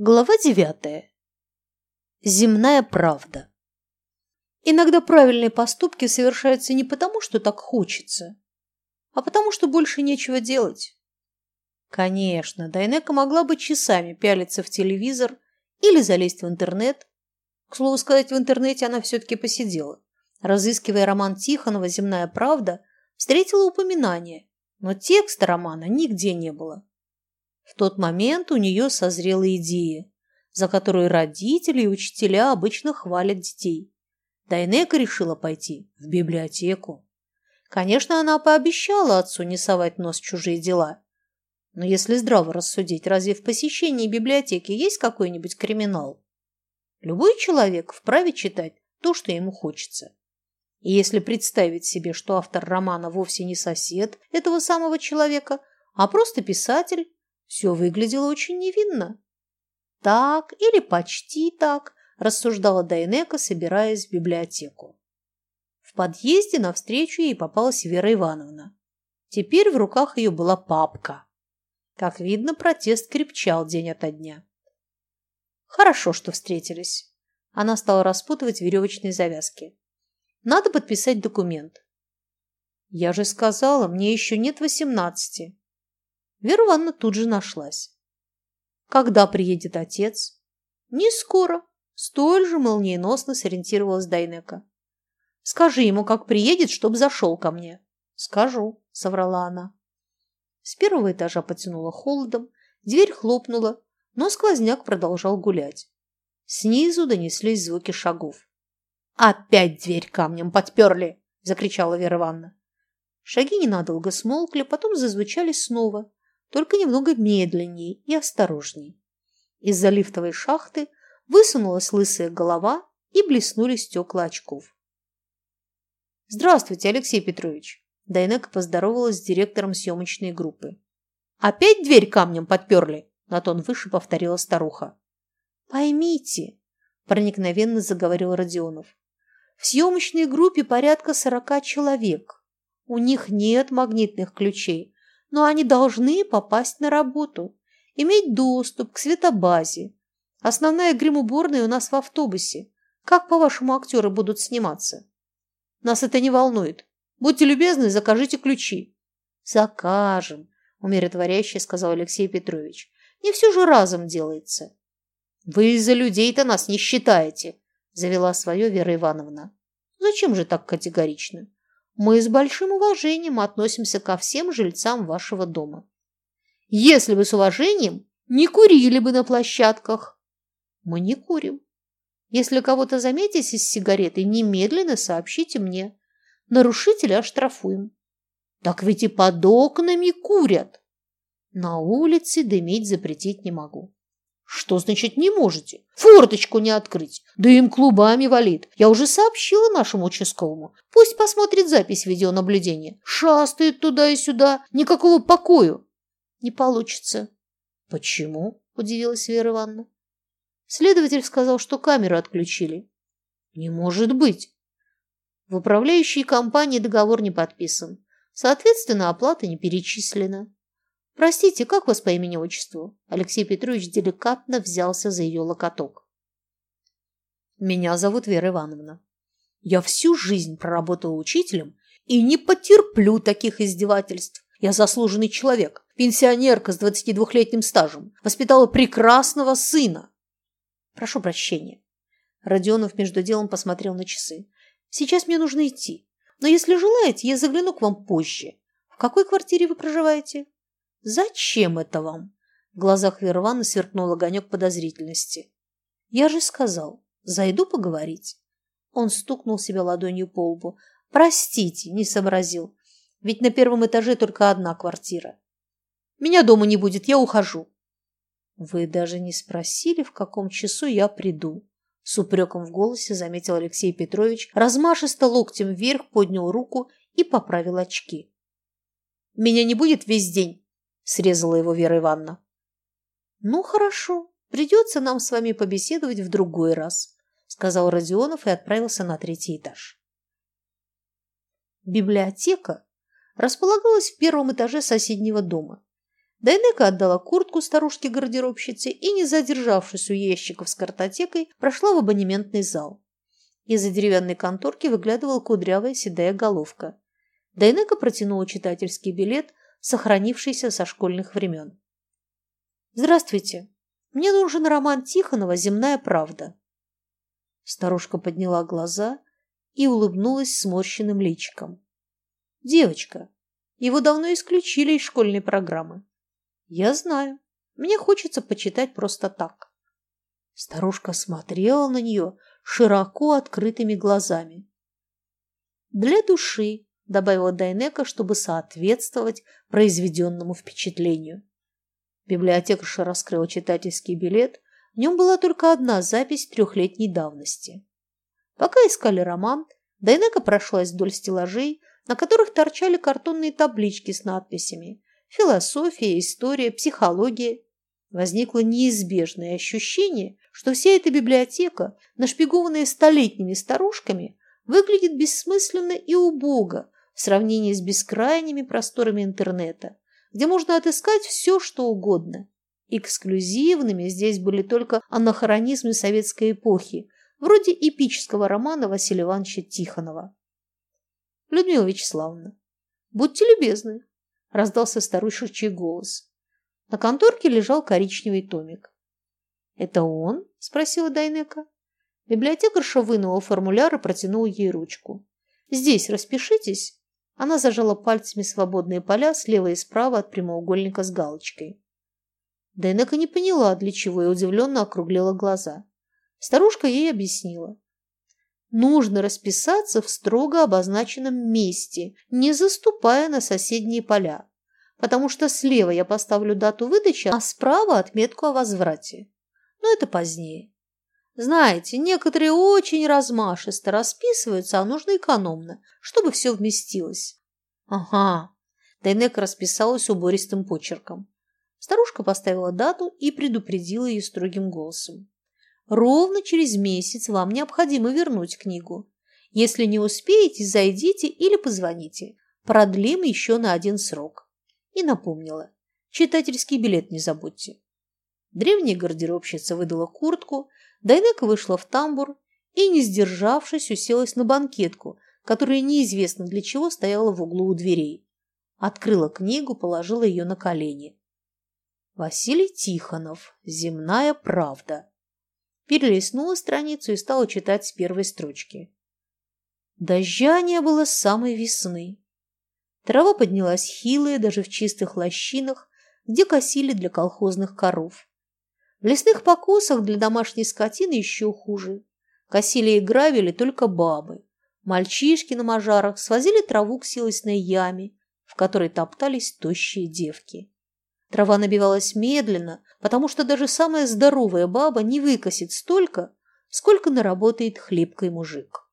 Глава девятая. Земная правда. Иногда правильные поступки совершаются не потому, что так хочется, а потому, что больше нечего делать. Конечно, Дайнека могла бы часами пялиться в телевизор или залезть в интернет. К слову сказать, в интернете она все-таки посидела. Разыскивая роман Тихонова «Земная правда», встретила упоминание, но текста романа нигде не было. В тот момент у нее созрела идея, за которую родители и учителя обычно хвалят детей. Дайнека решила пойти в библиотеку. Конечно, она пообещала отцу не совать нос в чужие дела. Но если здраво рассудить, разве в посещении библиотеки есть какой-нибудь криминал? Любой человек вправе читать то, что ему хочется. И если представить себе, что автор романа вовсе не сосед этого самого человека, а просто писатель, все выглядело очень невинно. Так или почти так, рассуждала Дайнека, собираясь в библиотеку. В подъезде навстречу ей попалась Вера Ивановна. Теперь в руках ее была папка. Как видно, протест крепчал день ото дня. Хорошо, что встретились. Она стала распутывать веревочные завязки. Надо подписать документ. Я же сказала, мне еще нет восемнадцати. Вера Ивановна тут же нашлась. Когда приедет отец? Не скоро. Столь же молниеносно сориентировалась Дайнека. Скажи ему, как приедет, чтоб зашел ко мне. Скажу, соврала она. С первого этажа потянуло холодом, дверь хлопнула, но сквозняк продолжал гулять. Снизу донеслись звуки шагов. «Опять дверь камнем подперли!» – закричала Вера Ивановна. Шаги ненадолго смолкли, потом зазвучали снова, только немного медленнее и осторожней. Из-за лифтовой шахты высунулась лысая голова и блеснули стекла очков. «Здравствуйте, Алексей Петрович!» Дайнека поздоровалась с директором съемочной группы. «Опять дверь камнем подперли?» – на тон выше повторила старуха. «Поймите», – проникновенно заговорил Родионов, «в съемочной группе порядка сорока человек. У них нет магнитных ключей, но они должны попасть на работу, иметь доступ к светобазе. Основная гримуборная у нас в автобусе. Как, по-вашему, актеры будут сниматься? Нас это не волнует. Будьте любезны, закажите ключи. Закажем, умиротворяюще сказал Алексей Петрович. Не все же разом делается. Вы из-за людей-то нас не считаете, завела свое Вера Ивановна. Зачем же так категорично? Мы с большим уважением относимся ко всем жильцам вашего дома. Если бы с уважением, не курили бы на площадках. Мы не курим. Если кого-то заметите с сигаретой, немедленно сообщите мне. Нарушителя оштрафуем. Так ведь и под окнами курят. На улице дымить запретить не могу. Что значит не можете? Форточку не открыть. Да им клубами валит. Я уже сообщила нашему участковому. Пусть посмотрит запись видеонаблюдения. Шастает туда и сюда. Никакого покою. Не получится. Почему? Удивилась Вера Ивановна. Следователь сказал, что камеру отключили. Не может быть. В управляющей компании договор не подписан. Соответственно, оплата не перечислена. «Простите, как вас по имени-отчеству?» Алексей Петрович деликатно взялся за ее локоток. «Меня зовут Вера Ивановна. Я всю жизнь проработала учителем и не потерплю таких издевательств. Я заслуженный человек, пенсионерка с 22-летним стажем, воспитала прекрасного сына. Прошу прощения». Родионов между делом посмотрел на часы. «Сейчас мне нужно идти. Но если желаете, я загляну к вам позже. В какой квартире вы проживаете?» «Зачем это вам?» В глазах Вервана сверкнул огонек подозрительности. «Я же сказал, зайду поговорить». Он стукнул себя ладонью по лбу. «Простите, не сообразил. Ведь на первом этаже только одна квартира. Меня дома не будет, я ухожу». «Вы даже не спросили, в каком часу я приду?» С упреком в голосе заметил Алексей Петрович, размашисто локтем вверх поднял руку и поправил очки. «Меня не будет весь день срезала его Вера Ивановна. Ну, хорошо, придется нам с вами побеседовать в другой раз, сказал Родионов и отправился на третий этаж. Библиотека располагалась в первом этаже соседнего дома. Дайнека отдала куртку старушке-гардеробщице и, не задержавшись у ящиков с картотекой, прошла в абонементный зал. Из-за деревянной конторки выглядывала кудрявая седая головка. Дайнека протянула читательский билет, сохранившийся со школьных времен. «Здравствуйте. Мне нужен роман Тихонова «Земная правда». Старушка подняла глаза и улыбнулась сморщенным личиком. «Девочка, его давно исключили из школьной программы. Я знаю. Мне хочется почитать просто так. Старушка смотрела на нее широко открытыми глазами. Для души, добавила Дайнека, чтобы соответствовать произведенному впечатлению. Библиотекарша раскрыла читательский билет. В нем была только одна запись трехлетней давности. Пока искали роман, Дайнека прошлась вдоль стеллажей, на которых торчали картонные таблички с надписями философия, история, психология. Возникло неизбежное ощущение, что вся эта библиотека, нашпигованная столетними старушками, выглядит бессмысленно и убого в сравнении с бескрайними просторами интернета, где можно отыскать все, что угодно. Эксклюзивными здесь были только анахронизмы советской эпохи, вроде эпического романа Василия Ивановича Тихонова. Людмила Вячеславовна, будьте любезны, – раздался старушечий голос. На конторке лежал коричневый томик. «Это он?» – спросила Дайнека. Библиотекарша вынула формуляр и протянула ей ручку. «Здесь распишитесь». Она зажала пальцами свободные поля слева и справа от прямоугольника с галочкой. Дайнека не поняла, для чего, и удивленно округлила глаза. Старушка ей объяснила. Нужно расписаться в строго обозначенном месте, не заступая на соседние поля, потому что слева я поставлю дату выдачи, а справа отметку о возврате. Но это позднее. Знаете, некоторые очень размашисто расписываются, а нужно экономно, чтобы все вместилось. Ага. Дайнека расписалась убористым почерком. Старушка поставила дату и предупредила ее строгим голосом. Ровно через месяц вам необходимо вернуть книгу. Если не успеете, зайдите или позвоните. Продлим еще на один срок. И напомнила. Читательский билет не забудьте. Древняя гардеробщица выдала куртку, Дайнека вышла в тамбур и, не сдержавшись, уселась на банкетку, которая неизвестно для чего стояла в углу у дверей. Открыла книгу, положила ее на колени. Василий Тихонов. Земная правда перелистнула страницу и стала читать с первой строчки. Дождя не было с самой весны. Трава поднялась хилая даже в чистых лощинах, где косили для колхозных коров. В лесных покосах для домашней скотины еще хуже. Косили и гравили только бабы. Мальчишки на мажарах свозили траву к силосной яме, в которой топтались тощие девки. Трава набивалась медленно, потому что даже самая здоровая баба не выкосит столько, сколько наработает хлебкой мужик.